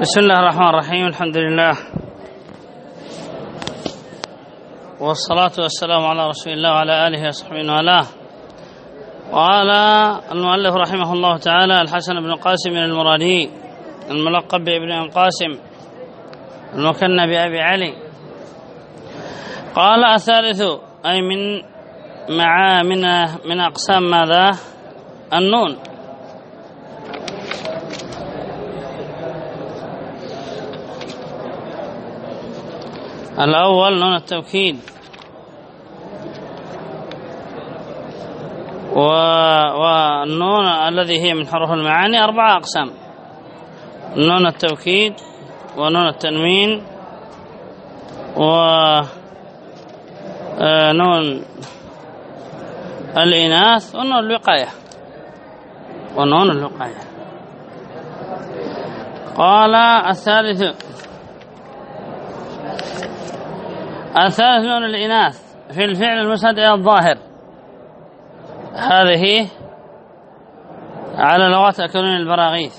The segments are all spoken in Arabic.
بسم الله الرحمن الرحيم الحمد لله. والصلاة والسلام على رسول الله وعلى آله وصحبه والاه. وقال المؤلف رحمه الله تعالى الحسن بن قاسم المرادي الملقب بابن القاسم المكنى بأبي علي. قال الثالث أي من مع من من أقسام ماذا؟ النون. الأول نون التوكيد. والنون الذي هي من حروف المعاني أربعة أقسام. نون التوكيد ونون التنوين ونون الإناث ونون الوقاية. ونون الوقاية. قال الثالث الثالث نون الإناث في الفعل المسند إلى الظاهر. هذه على لغة أكلون البراغيث.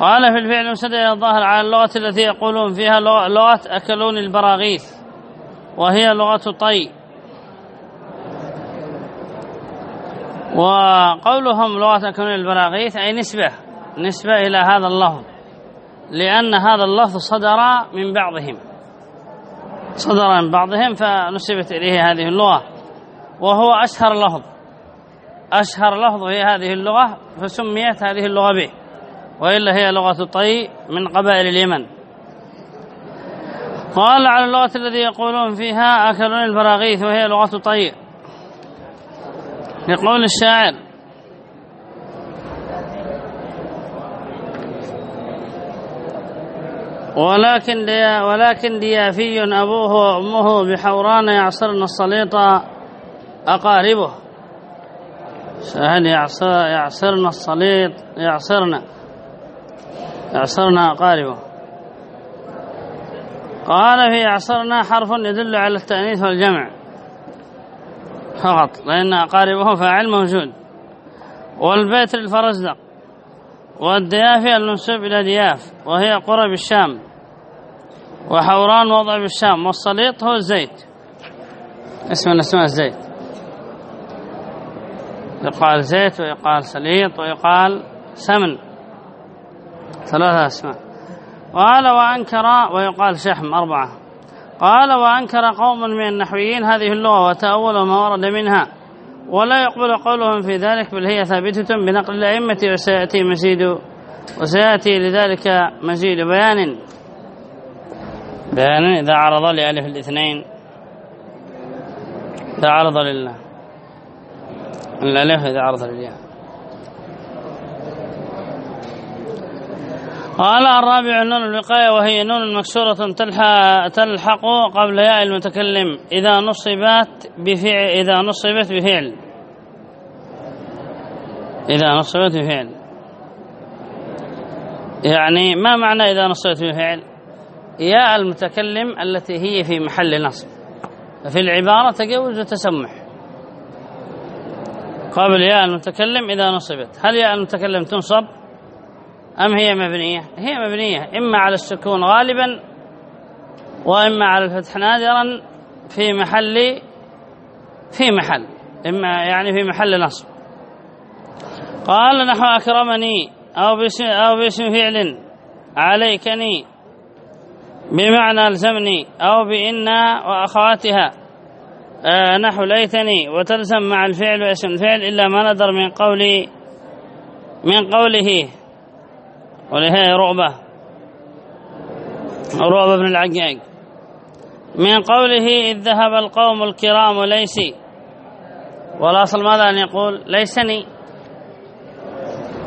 قال في الفعل المسند إلى الظاهر على اللغة التي يقولون فيها لغة أكلون البراغيث وهي لغة طي. وقولهم لغة أكلون البراغيث أي نسبة نسبة إلى هذا اللفظ لأن هذا اللفظ صدر من بعضهم. صدر من بعضهم فنسبت إليه هذه اللغة. وهو أشهر لفظ. أشهر لفظ هي هذه اللغة فسميت هذه اللغة به. وإلا هي لغة طي من قبائل اليمن. قال على اللغة الذي يقولون فيها أكلون البراغيث وهي لغة طي يقول الشاعر ولكن دي ولكن ديافي أبوه وأمه بحوران يعصرن السليط أقاربه. شاهد يعصر يعصرن السليط يعصرن يعصرن أقاربه. قال في يعصرن حرف يدل على التأنيث والجمع. فقط لأن أقاربه فاعل موجود. والبيت للفرزدق. والديافي المنسوب إلى دياف وهي قرى بالشام. وحوران وضع بالشام والسليط هو الزيت. اسم من اسماء الزيت. يقال زيت ويقال سليط ويقال سمن. ثلاثة أسماء. قال وأنكر ويقال شحم أربعة. قال وأنكر قوم من النحويين هذه اللغة وتأولوا ما ورد منها. ولا يقبل قولهم في ذلك بل هي ثابتة بنقل الأئمة وسيأتي مزيد وسيأتي لذلك مزيد بيان. بيان إذا عرض لألف الاثنين. إذا عرض لله الألف إذا عرض لله قال الرابع نون الوقاية وهي نون مكسورة تلحق قبل ياء المتكلم إذا نصبت بفعل إذا نصبت بفعل. إذا نصبت بفعل. يعني ما معنى إذا نصبت بفعل؟ ياء المتكلم التي هي في محل نصب. في العبارة تجوز وتسمح. قبل ياء المتكلم إذا نصبت. هل ياء المتكلم تنصب؟ أم هي مبنية؟ هي مبنية. إما على السكون غالبا وإما على الفتح نادرا في محل في محل. إما يعني في محل نصب. قال نحو أكرمني أو باسم, أو باسم فعل عليكني بمعنى ألزمني أو بإن وأخواتها. آه نحو ليتني وتلزم مع الفعل واسم الفعل إلا ما ندر من قول من قوله. ولهي رعبة. رعبة بن العقاق من قوله إذ ذهب القوم الكرام ليسي. والأصل ماذا أن يقول؟ ليسني.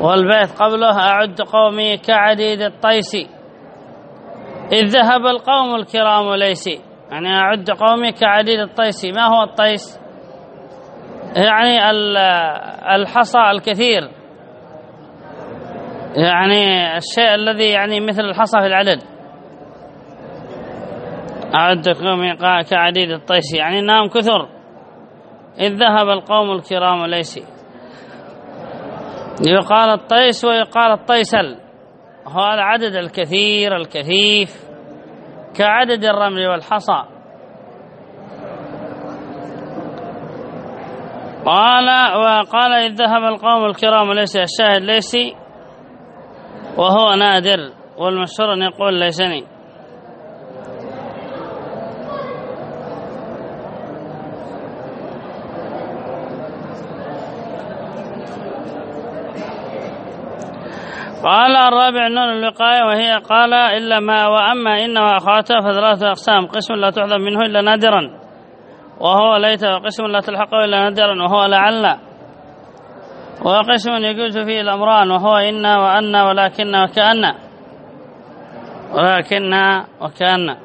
والبيت قبله أعد قومي كعديد الطيس. إذ ذهب القوم الكرام ليسي. يعني أعد قومي كعديد الطيس. ما هو الطيس؟ يعني الحصى الكثير. يعني الشيء الذي يعني مثل الحصى في العدد. أعد قومي كعديد الطيس. يعني نام كثر. إذ ذهب القوم الكرام ليسي. يقال الطيس ويقال الطيسل. هو العدد الكثير الكثيف كعدد الرمل والحصى. قال وقال إذ ذهب القوم الكرام ليس الشاهد ليسي وهو نادر والمشهور أن يقول ليسني. قال الرابع نون الوقاية وهي قال إلا ما وأما إن وأخواته فثلاثة أقسام قسم لا تحذف منه إلا نادرا وهو ليت وقسم لا تلحقه إلا نادرا وهو لعل. وقسم يجوز فيه الأمران وهو إن وأن ولكن وكأن. ولكن وكأن.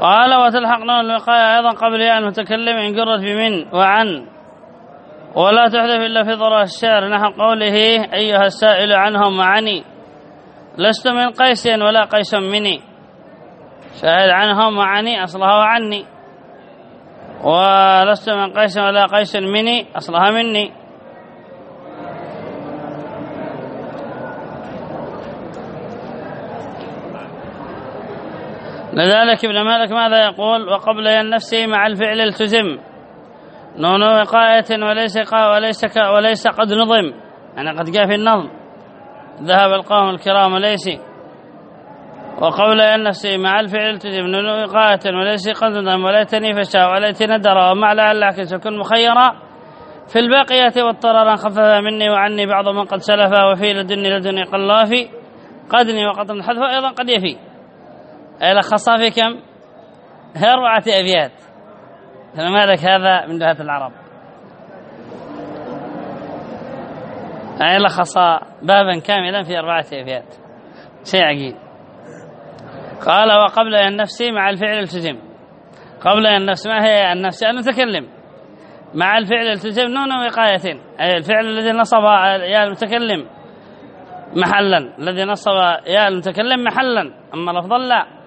قال وتلحق نون الوقاية أيضا قبل المتكلم إن قرت بمن وعن. ولا تحذف إلا في ضرر الشعر. نحو قوله أيها السائل عنهم وعني لست من قيس ولا قيس مني. شاهد عنهم وعني أصلها وعني ولست من قيس ولا قيس مني. أصلها مني. لذلك ابن مالك ماذا يقول؟ وقبل النفس مع الفعل التزم. نون وقاية وليس قا وليس ك وليس قد نظم. يعني قد جاء في النظم. ذهب القوم الكرام ليس. وقول النفس مع الفعل تجب. وقاية وليس قد نظم. وليتني فشاء وليت ندر. ومع لعلك تكون مخيرا. في الباقيات والطرر خفف مني وعني بعض من قد سلف وفي لدني لدني قلافي. قدني وقد الحذف أيضا قد يفي. أي لخصها في كم؟ أربعة أبيات. فما لك هذا من جهة العرب؟ أي لخص بابا كاملا في أربعة أبيات شيء عجيب. قال وقبل النفس مع الفعل التزم. قبل النفس ما هي النفس المتكلم مع الفعل التزم نون وقاية. أي الفعل الذي نصب يا المتكلم محلا. الذي نصب يا المتكلم محلا. أما لفظا لا.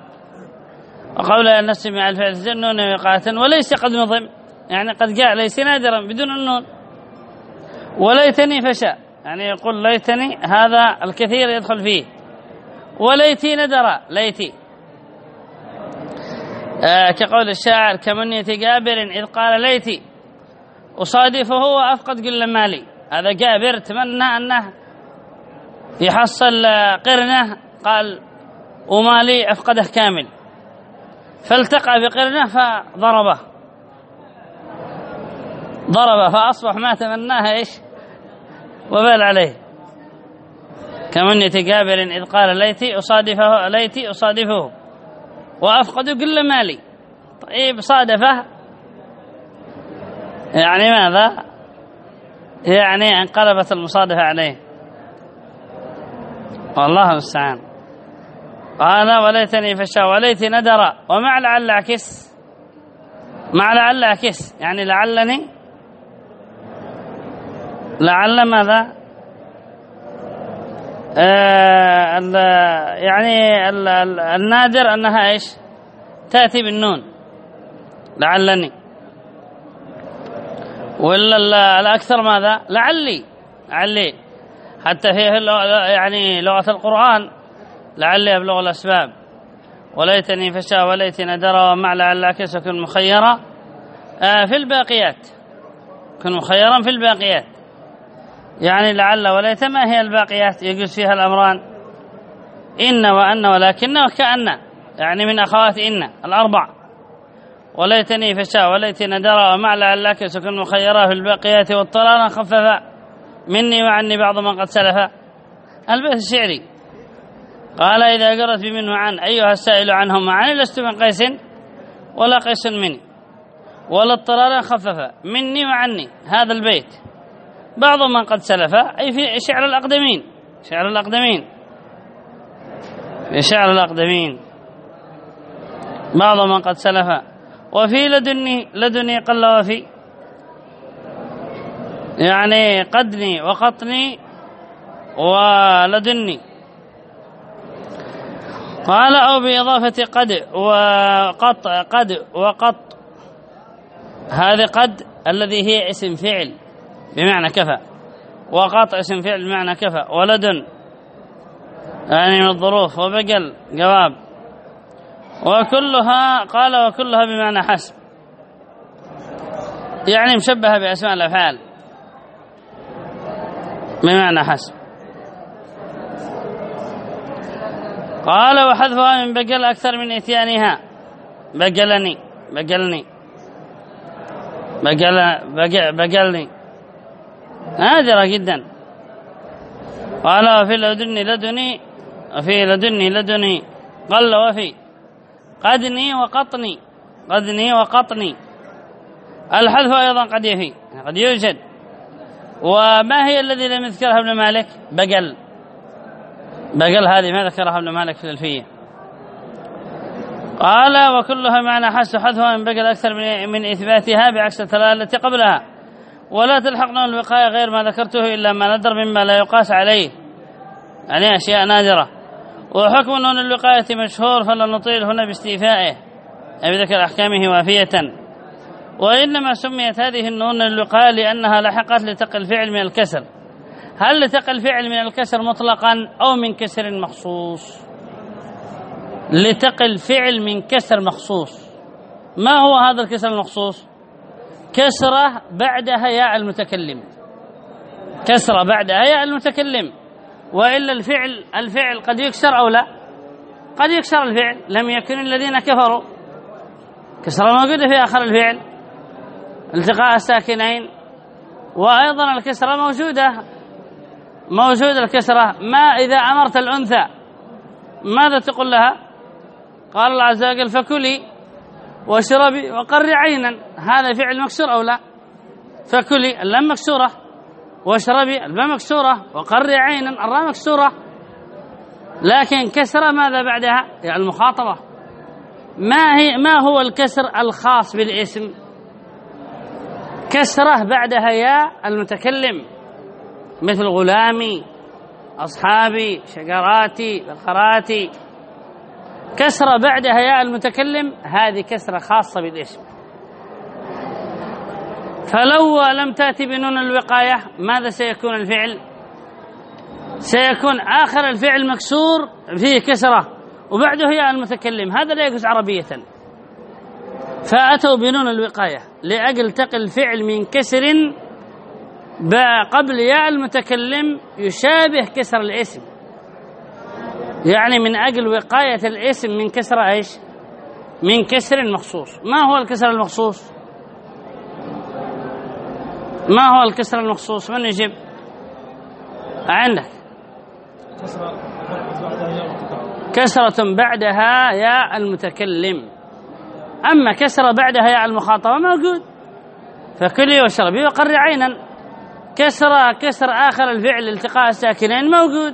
وقول النفس مع الفعل نون وقاية وليس قد نظم يعني قد جاء ليس نادرا بدون النون. وليتني فشاء. يعني يقول ليتني هذا الكثير يدخل فيه. وليتي ندر ليتي. آه كقول الشاعر كمنية جابر إذ قال ليتي. أصادفه وأفقد كل مالي. هذا جابر تمنى أنه يحصل قرنه قال ومالي أفقده كامل. فالتقى بقرنه فضربه. ضربه فأصبح ما تمناه إيش؟ وبال عليه. كمن جابر إذ قال ليتي أصادفه ليتي أصادفه. وأفقد كل مالي. طيب صادفه. يعني ماذا؟ يعني انقلبت المصادفة عليه. والله المستعان. قال وليتني فشا وليتي ندر ومع لعل اعكس مع لعل اعكس يعني لعلني. لعل ماذا؟ آه يعني النادر أنها إيش؟ تأتي بالنون. لعلني. ولا الأكثر ماذا؟ لعلي. لعلي. حتى فيه يعني لغة القرآن. لعلي أبلغ الأسباب. وليتني فشاء وليتني درى ومع لعلك سكن مخيرا. آه في الباقيات. كن مخيرا في الباقيات. يعني لعل وليت ما هي الباقيات؟ يجوز فيها الأمران. إن وأن ولكن وكأن. يعني من أخوات إن الأربع. وليتني فشاء وليتني درى ومع لعلك سكن مخيرا في الباقيات والطرار خفف مني وعني بعض من قد سلف. البيت الشعري. قال إذا قرت بمنه عن أيها السائل عنهم معاني لست من قيس؟ ولا قيس مني. ولا اضطرارا خفف. مني وعني. هذا البيت. بعض من قد سلف. أي في شعر الأقدمين. شعر الأقدمين. في شعر الأقدمين. بعض من قد سلف. وفي لدني لدني قل وفي. يعني قدني وقطني ولدني. قال أو بإضافة قد وقط قد وقط. هذه قد الذي هي اسم فعل بمعنى كفى. وقطع اسم فعل بمعنى كفى. ولد يعني من الظروف. وبقل جواب. وكلها قال وكلها بمعنى حسب. يعني مشبهة بأسماء الأفعال بمعنى حسب. قال وحذفها من بقل أكثر من إتيانها بقلني بقلني. بقل بقل بقلني. نادرة جدا. قال وفي لدني لدني. وفي لدني لدني. قل وفي. قدني وقطني. قدني وقطني. الحذف أيضا قد يفي قد يوجد. وما هي الذي لم يذكرها ابن مالك؟ بقل. بقل هذه ما ذكرها ابن مالك في الألفية قال وكلها معنى حس حذفها من بقل أكثر من إثباتها بعكس الثلاثة التي قبلها. ولا تلحقنا الوقاية غير ما ذكرته إلا ما ندر مما لا يقاس عليه. يعني أشياء نادرة. وحكم نون الوقاية مشهور فلا نطيل هنا باستيفائه. أي بذكر أحكامه وافية. وإنما سميت هذه النون الوقاية لأنها لحقت لتقي الفعل من الكسر هل لتقي الفعل من الكسر مطلقا أو من كسر مخصوص؟ لتقي الفعل من كسر مخصوص. ما هو هذا الكسر المخصوص؟ كسرة بعدها ياء المتكلم. كسرة بعدها ياء المتكلم. وإلا الفعل الفعل قد يكسر أو لا؟ قد يكسر الفعل. لم يكن الذين كفروا. كسرة موجودة في آخر الفعل. التقاء الساكنين. وأيضا الكسرة موجودة. موجودة الكسرة. ما إذا أمرت الأنثى ماذا تقول لها؟ قال الله عز وجل فكلي واشربي وقري عينا. هذا فعل مكسور أو لا؟ فكلي اللام مكسورة. واشربي الباء مكسورة. وقري عينا الراء مكسورة. لكن كسر ماذا بعدها؟ يعني المخاطبة. ما هي ما هو الكسر الخاص بالاسم؟ كسرة بعدها يا المتكلم. مثل غلامي أصحابي شجراتي بقراتي كسرة بعدها يا المتكلم هذه كسرة خاصة بالاسم. فلو لم تأتي بنون الوقاية ماذا سيكون الفعل؟ سيكون آخر الفعل مكسور فيه كسرة وبعده يا المتكلم. هذا لا يجوز عربية. فأتوا بنون الوقاية لأجل تقي الفعل من كسر قبل ياء المتكلم يشابه كسر الاسم. يعني من أجل وقاية الاسم من كسر إيش؟ من كسر مخصوص ما هو الكسر المخصوص؟ ما هو الكسر المخصوص؟ من يجيب؟ عندك. كسرة بعدها يا المتكلم. أما كسرة بعدها يا المخاطبة موجود. فكلي واشربي وقري عينا. كسر كسر آخر الفعل التقاء الساكنين موجود.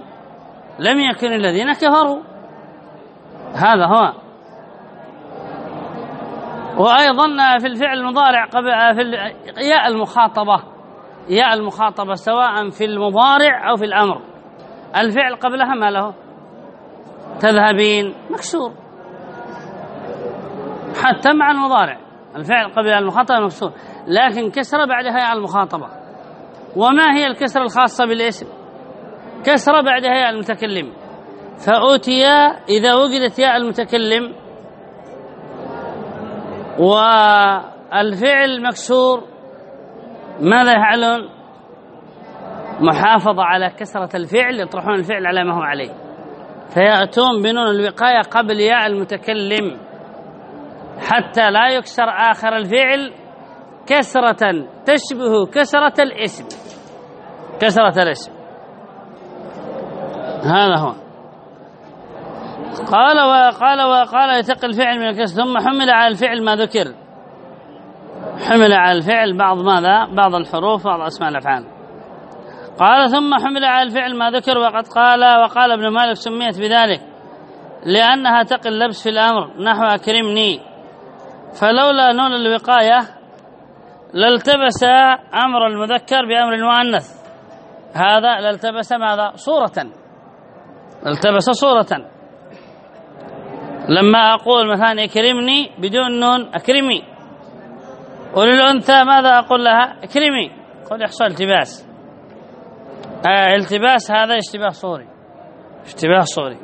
لم يكن الذين كفروا. هذا هو. وأيضا في الفعل المضارع قبل في ياء المخاطبة ياء المخاطبة سواء في المضارع أو في الأمر. الفعل قبلها ما له؟ تذهبين مكسور. حتى مع المضارع. الفعل قبل المخاطبة مكسور. لكن كسر بعدها ياء المخاطبة. وما هي الكسرة الخاصة بالاسم؟ كسر بعدها ياء المتكلم. فأوتي إذا وجدت ياء المتكلم. والفعل مكسور. ماذا يفعلون؟ محافظة على كسرة الفعل يطرحون الفعل على ما هو عليه. فيأتون بنون الوقاية قبل ياء المتكلم. حتى لا يكسر آخر الفعل. كسرة تشبه كسرة الاسم. كسرة الاسم. هذا هو. قال وقال وقال يتقي الفعل من الكسر ثم حمل على الفعل ما ذكر. حمل على الفعل بعض ماذا؟ بعض الحروف بعض أسماء الأفعال. قال ثم حمل على الفعل ما ذكر وقد قال وقال ابن مالك سميت بذلك. لأنها تقي اللبس في الأمر نحو أكرمني. فلولا نون الوقاية لالتبس أمر المذكر بأمر المؤنث. هذا لالتبس ماذا؟ صورة. التبس صورة. لما أقول مثلا اكرمني بدون نون أكرمي. وللأنثى ماذا أقول لها؟ أكرمي. قل يحصل التباس. آه التباس هذا اشتباه صوري. اشتباه صوري.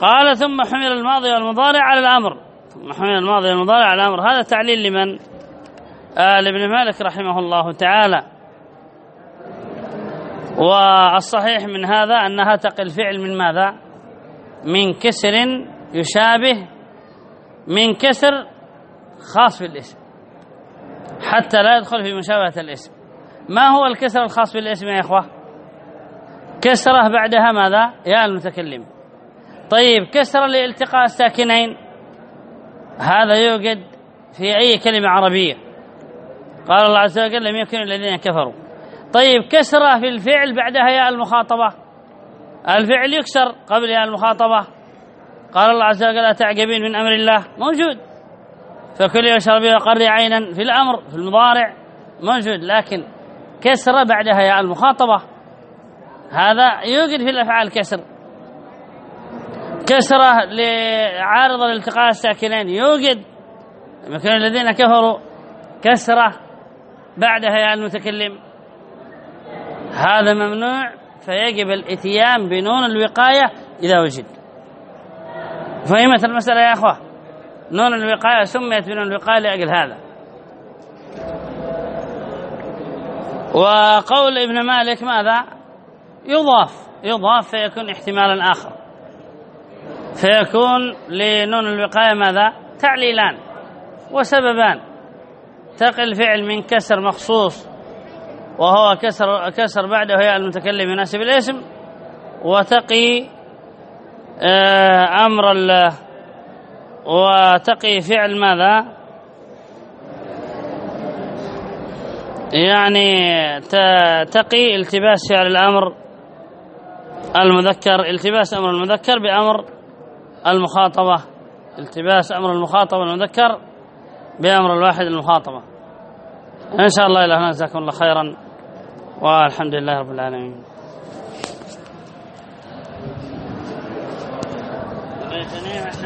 قال ثم حمل الماضي والمضارع على الأمر. ثم حمل الماضي والمضارع على الأمر. هذا تعليل لمن؟ آه لابن مالك رحمه الله تعالى. والصحيح من هذا أنها تقل فعل من ماذا؟ من كسر يشابه من كسر خاص بالاسم حتى لا يدخل في مشابهة الاسم. ما هو الكسر الخاص بالاسم يا إخوة؟ كسرة بعدها ماذا؟ يا المتكلم. طيب كسر لالتقاء الساكنين هذا يوجد في أي كلمة عربية. قال الله عز وجل لم يكن الذين كفروا. طيب كسرة في الفعل بعدها يا المخاطبة. الفعل يكسر قبل يا المخاطبة. قال الله عز وجل أتعجبين من أمر الله؟ موجود. فكل واشربي وقري عينا في الأمر في المضارع موجود. لكن كسرة بعدها يا المخاطبة. هذا يوجد في الأفعال كسر. كسرة لعارض الالتقاء الساكنين يوجد. مثل الذين كفروا كسرة بعدها يا المتكلم. هذا ممنوع فيجب الإتيان بنون الوقاية إذا وجد. فهمت المسألة يا أخوة. نون الوقاية سميت بنون الوقاية لأجل هذا. وقول ابن مالك ماذا؟ يضاف يضاف فيكون احتمالا آخر. فيكون لنون الوقاية ماذا؟ تعليلان وسببان. تقي الفعل من كسر مخصوص وهو كسر كسر بعده هي المتكلم يناسب الاسم وتقي آه، أمر وتقي فعل ماذا؟ يعني تقي التباس فعل الأمر المذكر التباس أمر المذكر بأمر المخاطبة التباس أمر المخاطبة المذكر بأمر الواحد المخاطبة. إن شاء الله إلهنا جزاكم الله خيرا والحمد لله رب العالمين.